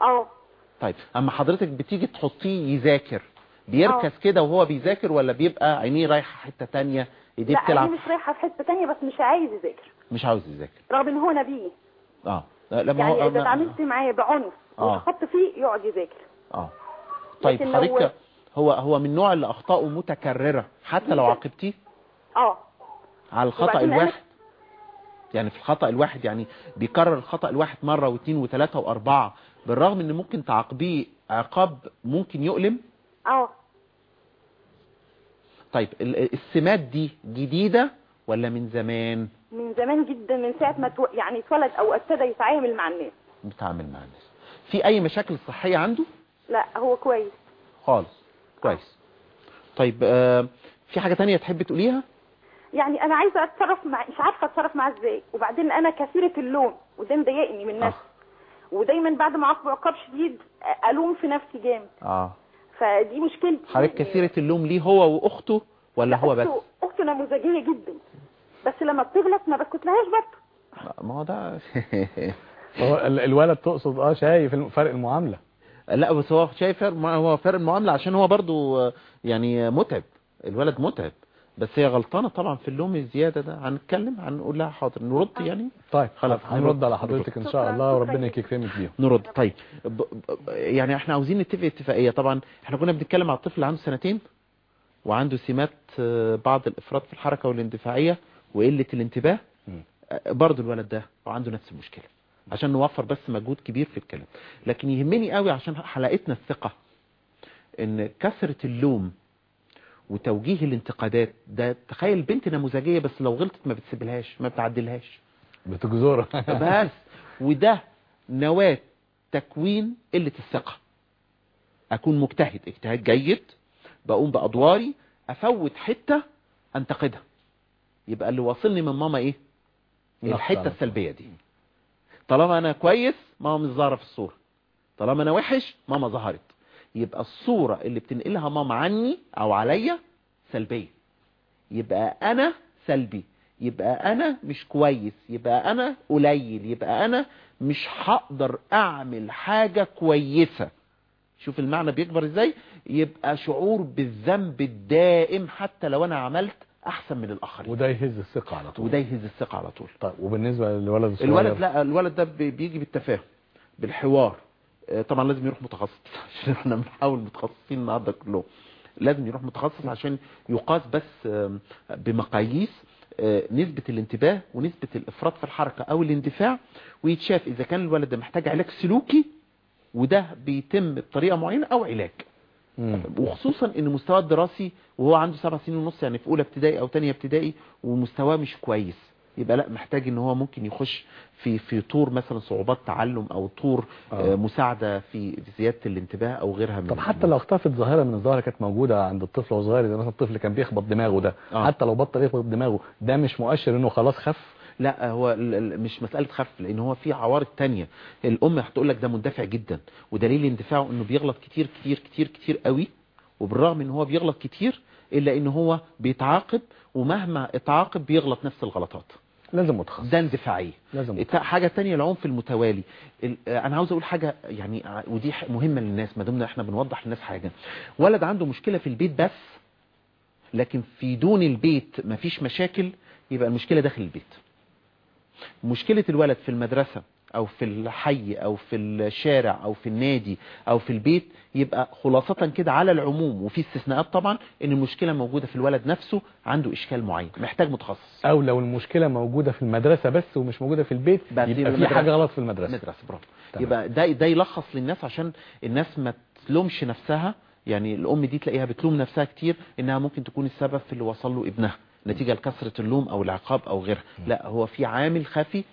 آه. طيب اما حضرتك بتيجي تحطيه يذاكر بيركز كده وهو بيذاكر ولا بيبقى عينيه رايحة حتة تانية؟ ايديه لا أنا بتلعب مش رايحة في حتة تانية بس مش عايز يذاكر. مش عاوز يذاكر. رغم إن هو نبيه. آه. لا لا، ما يعني هو اذا اتعاملت معاه بعنف آه. فيه يقعد يذاكر. آه. طيب حضرتك هو هو من النوع اللي اخطائه متكررة حتى لو. عاقبتيه؟ آه. على الخطأ الواحد؟ يعني في الخطأ الواحد يعني بيكرر الخطأ الواحد مرة واثنين وثلاثة وأربعة بالرغم إن ممكن تعاقبيه عقاب ممكن يؤلم؟ آه. طيب ال- السمات دي جديدة ولا من زمان؟ من زمان جدا من ساعة ما تو... يعني اتولد أو ابتدى يتعامل مع الناس. بتعامل مع الناس. في أي مشاكل صحية عنده؟ لا هو كويس. خالص كويس. طيب آه في حاجة تانية تحب تقوليها؟ يعني أنا عايزة أتصرف مع مش عارفة أتصرف معاه إزاي. وبعدين أنا كثيرة اللوم وده مضايقني من نفسي. ودايما بعد ما اعاقب عقاب شديد ألوم في نفسي جامد. آه. فدي مشكلتي. حضرتك كثيرة اللوم ليه هو وأخته ولا هو بس؟ أخته نموذجية جدا. بس لما بتغلط ما بسكتلهاش برضه. ما هو ده هو ال- الولد تقصد آه شايف فرق المعاملة. لا بس هو شايف هو فرق المعاملة عشان هو برضو آه، يعني متعب. الولد متعب. بس هي غلطانة طبعا في اللوم الزيادة ده. هنتكلم هنقول لها حاضر. نرد يعني؟ طيب خلاص، هنرد على. حضرتك. إن شاء الله وربنا. يكرمك بيهم نرد. طيب. ب... ب... يعني إحنا عاوزين نتفق اتفاقية. طبعا إحنا كنا بنتكلم على الطفل اللي عنده سنتين وعنده سمات آه، بعض الإفراط في الحركة والاندفاعية وقلة الانتباه. آه، برضه الولد ده عنده نفس المشكلة. عشان نوفر بس مجهود كبير في الكلام. لكن يهمني قوي عشان حلقتنا الثقة إن كثرة اللوم وتوجيه الانتقادات. ده تخيل بنت نموذجية بس لو غلطت ما بتسيبلهاش ما بتعدلهاش. بتجزر بس. وده نواة تكوين قلة الثقة. أكون مجتهد اجتهاد جيد بقوم بأدواري أفوت حتة أنتقدها. يبقى اللي واصلني من ماما إيه؟ نقص الحتة على السلبية دي. طالما أنا كويس ماما مش ظاهرة في الصورة. طالما أنا وحش ماما ظهرت. يبقى الصورة اللي بتنقلها ماما عني أو عليا سلبية. يبقى أنا سلبي. يبقى أنا مش كويس. يبقى أنا قليل. يبقى أنا مش هقدر أعمل حاجة كويسة. شوف المعنى بيكبر إزاي؟ يبقى شعور بالذنب الدائم حتى لو أنا عملت أحسن من الآخرين. وده يهز الثقة على طول. وده يهز الثقة على طول. طيب وبالنسبة للولد الصغير؟ الولد لا الولد ده بي- بيجي بالتفاهم بالحوار. طبعا لازم يروح متخصص عشان إحنا بنحاول متخصصين النهارده كلهم. لازم يروح متخصص عشان يقاس بس بمقاييس آه، نسبة الانتباه ونسبة الإفراط في الحركة أو الاندفاع ويتشاف إذا كان الولد ده محتاج علاج سلوكي وده بيتم بطريقة معينة أو علاج. مم. وخصوصا إن مستواه الدراسي وهو عنده سبع سنين ونص يعني في أولى ابتدائي أو تانية ابتدائي ومستواه مش كويس. يبقى لا محتاج إن هو ممكن يخش في في طور مثلا صعوبات تعلم أو طور آه. آه. مساعدة في زيادة الانتباه أو غيرها من طب حتى لو اختفت ظاهرة من الظاهرة كانت موجودة عند الطفل وهو صغير زي مثلا الطفل كان بيخبط دماغه ده آه. حتى لو بطل يخبط دماغه ده مش مؤشر إنه خلاص خف لا هو مش مسألة خف لأن هو في عوارض تانية الأم هتقول لك ده مندفع جدا ودليل اندفاعه إنه بيغلط كتير كتير كتير كتير قوي وبالرغم إن هو بيغلط كتير إلا إن هو بيتعاقب ومهما اتعاقب بيغلط نفس الغلطات لازم متخصص. ده اندفاعيه لازم التا- حاجة تانية العنف المتوالي. ال- آه، أنا عاوز أقول حاجة يعني ع- ودي مهمة للناس ما دمنا إحنا بنوضح للناس حاجة. ولد عنده مشكلة في البيت بس لكن في دون البيت مفيش مشاكل يبقى المشكلة داخل البيت. مشكلة الولد في المدرسة أو في الحي أو في الشارع أو في النادي أو في البيت يبقى خلاصة كده على العموم وفي استثناءات طبعا إن المشكلة موجودة في الولد نفسه عنده إشكال معين محتاج متخصص. أو لو المشكلة موجودة في المدرسة بس ومش موجودة في البيت يبقى يبقى في المدرسة. حاجة غلط في المدرسة. مدرسة برافو. يبقى ده ده يلخص للناس عشان الناس ما تلومش نفسها. يعني الأم دي تلاقيها بتلوم نفسها كتير إنها ممكن تكون السبب في اللي وصل له ابنها نتيجة لكثرة اللوم أو العقاب أو غيرها. لا هو في عامل خفي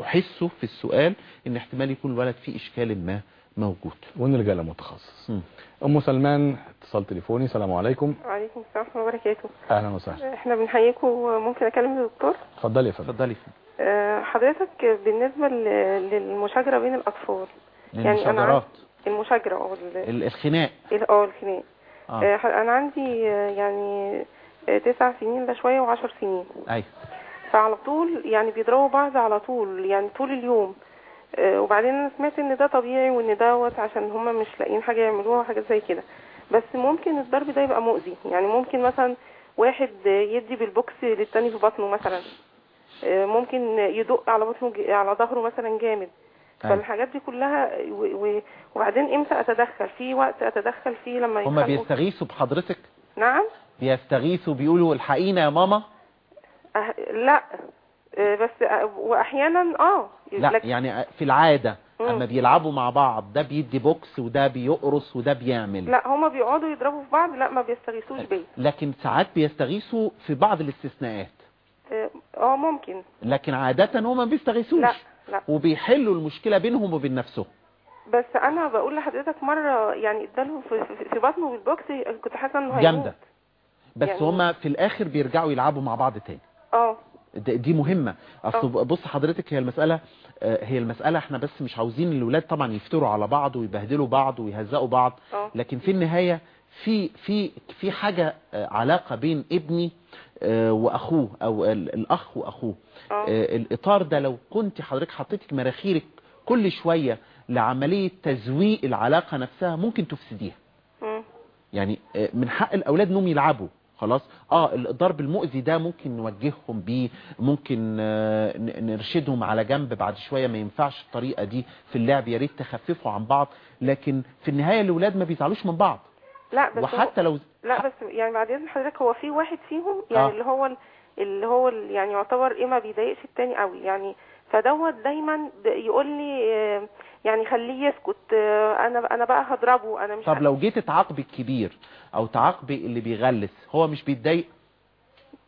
احسه في السؤال إن احتمال يكون الولد فيه إشكال ما موجود. ونرجع لمتخصص. أم سلمان اتصال تليفوني. السلام عليكم. وعليكم السلام ورحمة الله وبركاته. أهلا وسهلا. إحنا بنحييكم وممكن أكلم الدكتور. اتفضلي يا فندم. اتفضلي آه، حضرتك بالنسبة ل- للمشاجرة بين الأطفال يعني أنا المشاجرات. المشاجرة أو ال- ال- الخناق. ال- آه الخناق. آه، أنا عندي آه، يعني تسع سنين ده شوية وعشر سنين. أيوه. فعلى طول يعني بيضربوا بعض على طول يعني طول اليوم. آه، وبعدين أنا سمعت إن ده طبيعي وإن دوت عشان هما مش لاقيين حاجة يعملوها وحاجات زي كده. بس ممكن الضرب ده يبقى مؤذي. يعني ممكن مثلا واحد يدي بالبوكس للتاني في بطنه مثلا. آه، ممكن يدق على بطنه على ظهره مثلا جامد. أيوة. فالحاجات دي كلها وبعدين إمتى أتدخل؟ في وقت أتدخل فيه لما هما يتخانقوا بيستغيثوا بحضرتك؟ نعم. بيستغيثوا بيقولوا الحقينا يا ماما؟ أه لا. آه، بس آه، وأحيانا آه لا يعني في العادة مم. أما بيلعبوا مع بعض ده بيدي بوكس وده بيقرص وده بيعمل. لا هما بيقعدوا يضربوا في بعض لا ما بيستغيثوش بيا. لكن ساعات بيستغيثوا في بعض الاستثناءات. أه ممكن. لكن عادة هما ما بيستغيثوش. لا لا. وبيحلوا المشكلة بينهم وبين نفسهم بس أنا بقول لحضرتك مرة يعني اداله في, في, بطنه بالبوكس كنت حاسة إنه هيموت. جامدة. بس يعني- هما في الآخر بيرجعوا يلعبوا مع بعض تاني. آه. دي مهمة. أصل آه. بص حضرتك هي المسألة آه، هي المسألة إحنا بس مش عاوزين الولاد طبعا يفتروا على بعض ويبهدلوا بعض ويهزقوا بعض. آه. لكن في النهاية في في في حاجة علاقة بين ابني وأخوه أو ال- الأخ وأخوه. آه. آه، الإطار ده لو كنت حضرتك حطيتك مراخيرك كل شوية لعملية تزويق العلاقة نفسها ممكن تفسديها. يعني من حق الأولاد إنهم يلعبوا. خلاص؟ آه الضرب المؤذي ده ممكن نوجههم بيه ممكن آه، نرشدهم على جنب بعد شوية ما ينفعش الطريقة دي في اللعب يا ريت تخففوا عن بعض لكن في النهاية الأولاد ما بيزعلوش من بعض. لا بس وحتى لو لا بس يعني بعد إذن حضرتك هو في واحد فيهم يعني آه. اللي هو ال- اللي هو يعني يعتبر إيه ما بيضايقش التاني قوي. يعني فدوت دايما يقول لي آه، يعني خليه يسكت آه، أنا أنا بقى هضربه أنا مش طب لو جيت تعاقبي الكبير أو تعاقبي اللي بيغلس هو مش بيتضايق؟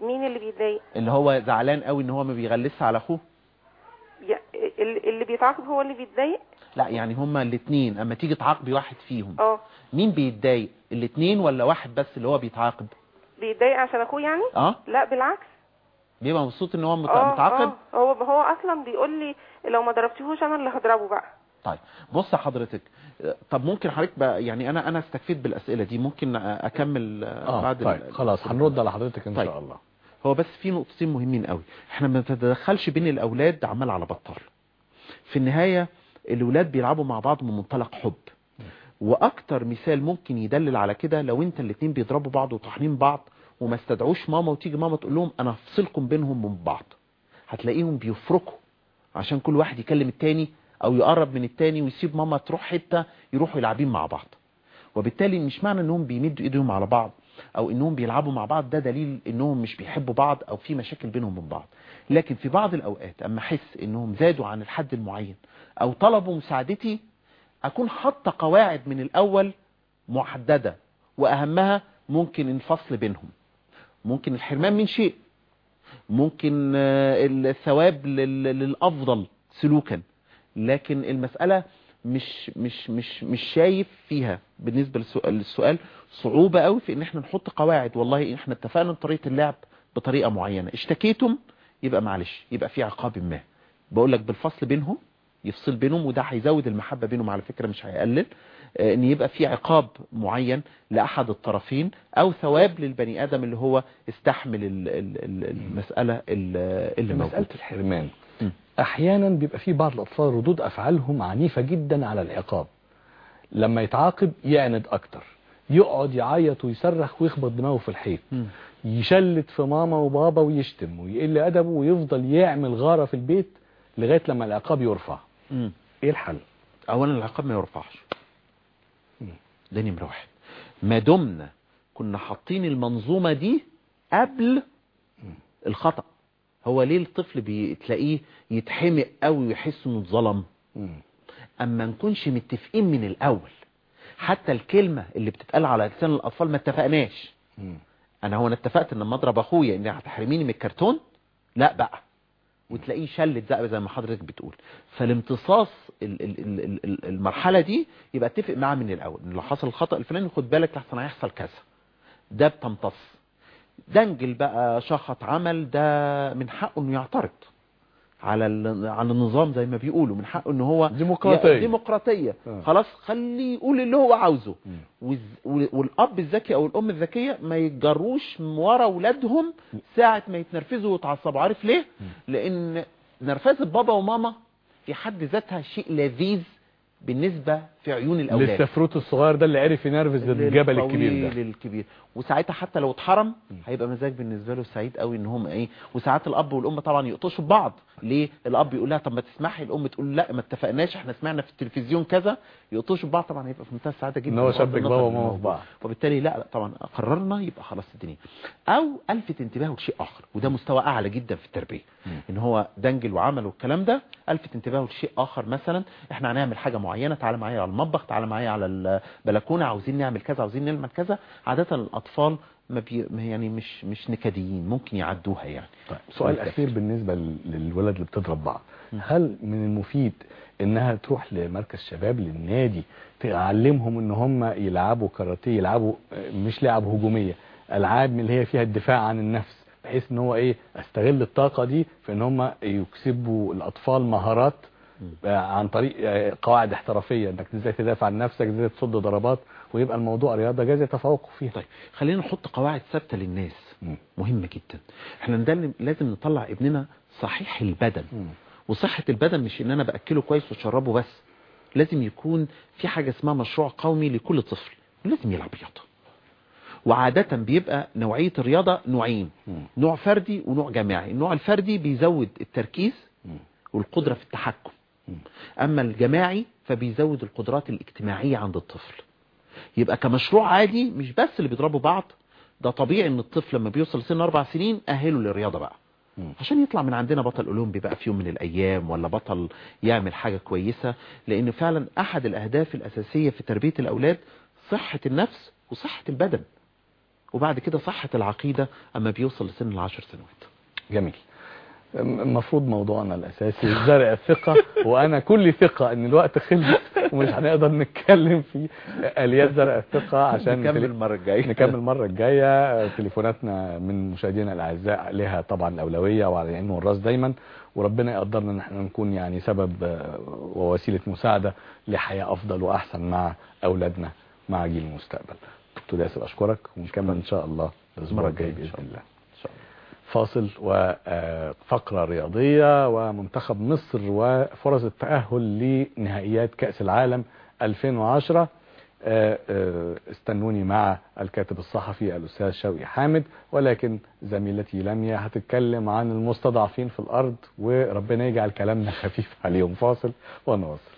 مين اللي بيتضايق؟ اللي هو زعلان قوي إن هو ما بيغلسش على أخوه؟ اللي بيتعاقب هو اللي بيتضايق؟ لا يعني هما الاثنين أما تيجي تعاقبي واحد فيهم آه. مين بيتضايق الاثنين ولا واحد بس اللي هو بيتعاقب؟ بيتضايق عشان أخوه يعني؟ آه. لا بالعكس. بيبقى مبسوط إن هو آه متعاقب؟ آه هو هو أصلا بيقول لي لو ما ضربتيهوش أنا اللي هضربه بقى. طيب بص حضرتك آه، طب ممكن حضرتك بقى يعني أنا أنا استكفيت بالأسئلة دي ممكن آه، أكمل آه، آه بعد طيب خلاص هنرد على حضرتك إن طيب. شاء الله. هو بس في نقطتين مهمين قوي. إحنا ما بنتدخلش بين الأولاد عمال على بطال. في النهاية الاولاد بيلعبوا مع بعض من منطلق حب وأكتر مثال ممكن يدلل على كده لو أنت الاتنين بيضربوا بعض وطاحنين بعض وما استدعوش ماما وتيجي ماما تقول لهم أنا هفصلكم بينهم من بعض. هتلاقيهم بيفركوا عشان كل واحد يكلم التاني أو يقرب من التاني ويسيب ماما تروح حتة يروحوا يلعبين مع بعض. وبالتالي مش معنى إنهم بيمدوا ايديهم على بعض أو إنهم بيلعبوا مع بعض ده دليل إنهم مش بيحبوا بعض أو في مشاكل بينهم وبين بعض. لكن في بعض الأوقات أما أحس إنهم زادوا عن الحد المعين أو طلبوا مساعدتي أكون حاطة قواعد من الأول محددة وأهمها ممكن الفصل بينهم. ممكن الحرمان من شيء. ممكن آه، الثواب لل- للأفضل سلوكا. لكن المسألة مش مش مش مش شايف فيها. بالنسبة للسؤال, للسؤال صعوبة قوي في إن إحنا نحط قواعد. والله إحنا اتفقنا طريقة اللعب بطريقة معينة. اشتكيتم يبقى معلش يبقى في عقاب ما. بقول لك بالفصل بينهم يفصل بينهم وده هيزود المحبة بينهم على فكرة مش هيقلل آه، إن يبقى في عقاب معين لأحد الطرفين أو ثواب للبني آدم اللي هو استحمل ال- ال- ال- المسألة ال- اللي مسألة موجودة. الحرمان. م. أحيانا بيبقى في بعض الأطفال ردود أفعالهم عنيفة جدا على العقاب. لما يتعاقب يعند أكتر يقعد يعيط ويصرخ ويخبط دماغه في الحيط. يشلت في ماما وبابا ويشتم ويقل أدبه ويفضل يعمل غارة في البيت لغاية لما العقاب يرفع. مم. إيه الحل؟ اولا العقاب ما يرفعش. ده نمرة واحد. ما دمنا كنا حاطين المنظومة دي قبل الخطأ. هو ليه الطفل بتلاقيه يتحمق قوي ويحس إنه اتظلم. أما نكونش متفقين من الأول. حتى الكلمة اللي بتتقال على لسان الأطفال ما اتفقناش. أنا هو أنا اتفقت إن لما أضرب أخويا ان هتحرميني من الكرتون؟ لا بقى. وتلاقيه شلت زقه زي ما حضرتك بتقول. فالامتصاص ال- ال- ال- ال- ال- المرحلة دي يبقى اتفق معاه من الأول لو حصل الخطا الفلاني خد بالك لحسن هيحصل كذا. ده بتمتص. دنجل بقى شخط عمل ده من حقه إنه يعترض. على على النظام زي ما بيقولوا من حقه إن هو ديمقراطية. ديمقراطية. آه. خلاص خليه يقول اللي هو عاوزه. والأب الذكي أو الأم الذكية ما يتجروش ورا اولادهم ساعة ما يتنرفزوا ويتعصبوا. عارف ليه؟ لأن نرفزة بابا وماما في حد ذاتها شيء لذيذ بالنسبة في عيون الأولاد. للسفروت الصغير ده اللي عرف ينرفز الجبل الكبير ده. الكبير وساعتها حتى لو اتحرم هيبقى مزاج بالنسبة له سعيد قوي إن هم إيه وساعات الأب والأم طبعا يقطشوا ببعض. ليه؟ الأب يقول لها طب ما تسمحي الأم تقول لا ما اتفقناش إحنا سمعنا في التلفزيون كذا. يقطشوا ببعض طبعا هيبقى في منتهى السعادة جدا. إن هو شبك بابا وماما في. بعض. وبالتالي لا لا طبعا قررنا يبقى خلاص الدنيا. أو ألفت انتباهه لشيء آخر وده مستوى أعلى جدا في التربية. إن هو دنجل وعمل والكلام ده ألفت انتباهه لشيء آخر مثلا إحنا هنعمل حاجة معينة تعالى معايا على المطبخ تعالى معايا على البلكونه عاوزين نعمل كذا عاوزين نعمل كذا. عادة الأطفال ما بي يعني مش مش نكديين ممكن يعدوها يعني. طيب سؤال أخير بالنسبة لل- للولد اللي بتضرب بعض. هل من المفيد إنها تروح لمركز شباب للنادي تعلمهم إن هم يلعبوا كاراتيه يلعبوا مش لعب هجومية ألعاب من اللي هي فيها الدفاع عن النفس بحيث إن هو إيه أستغل الطاقة دي في إن هم يكسبوا الأطفال مهارات عن طريق آه، قواعد احترافية إنك إزاي تدافع عن نفسك إزاي تصد ضربات ويبقى الموضوع رياضة جاز يتفوقوا فيها. طيب خلينا نحط قواعد ثابتة للناس. مم. مهمه جدا. إحنا لازم نطلع ابننا صحيح البدن. وصحة البدن مش إن أنا بأكله كويس وأشربه بس. لازم يكون في حاجة اسمها مشروع قومي لكل طفل. لازم يلعب رياضة. وعادة بيبقى نوعية الرياضة نوعين. نوع فردي ونوع جماعي. النوع الفردي بيزود التركيز. والقدرة في التحكم. أما الجماعي فبيزود القدرات الاجتماعية عند الطفل. يبقى كمشروع عادي مش بس اللي بيضربوا بعض ده طبيعي إن الطفل لما بيوصل سن أربع سنين أهله للرياضة بقى. عشان يطلع من عندنا بطل أولمبي بقى في يوم من الأيام ولا بطل يعمل حاجة كويسة لأن فعلا أحد الأهداف الأساسية في تربية الأولاد صحة النفس وصحة البدن. وبعد كده صحة العقيدة أما بيوصل لسن العشر سنوات. جميل. المفروض موضوعنا الأساسي زرع الثقه وأنا كل ثقة إن الوقت خلص ومش هنقدر نتكلم في اليات زرع الثقه عشان نكمل المرة الجاية. نكمل المرة الجاية. تليفوناتنا من مشاهدينا الأعزاء لها طبعا الأولوية وعلى العين والرأس دايما. وربنا يقدرنا إن إحنا نكون يعني سبب آه، ووسيلة مساعدة لحياة أفضل وأحسن مع أولادنا مع جيل المستقبل. دكتور ياسر أشكرك. ونكمل إن شاء الله الأسبوع المرة الجاي الجاية إن شاء باذن الله. ان شاء الله. فاصل وفقرة رياضية ومنتخب مصر وفرص التأهل لنهائيات كأس العالم 2010 آه، آه، استنوني مع الكاتب الصحفي الأستاذ شوقي حامد ولكن زميلتي لميا هتتكلم عن المستضعفين في الأرض وربنا يجعل كلامنا خفيف عليهم فاصل ونواصل.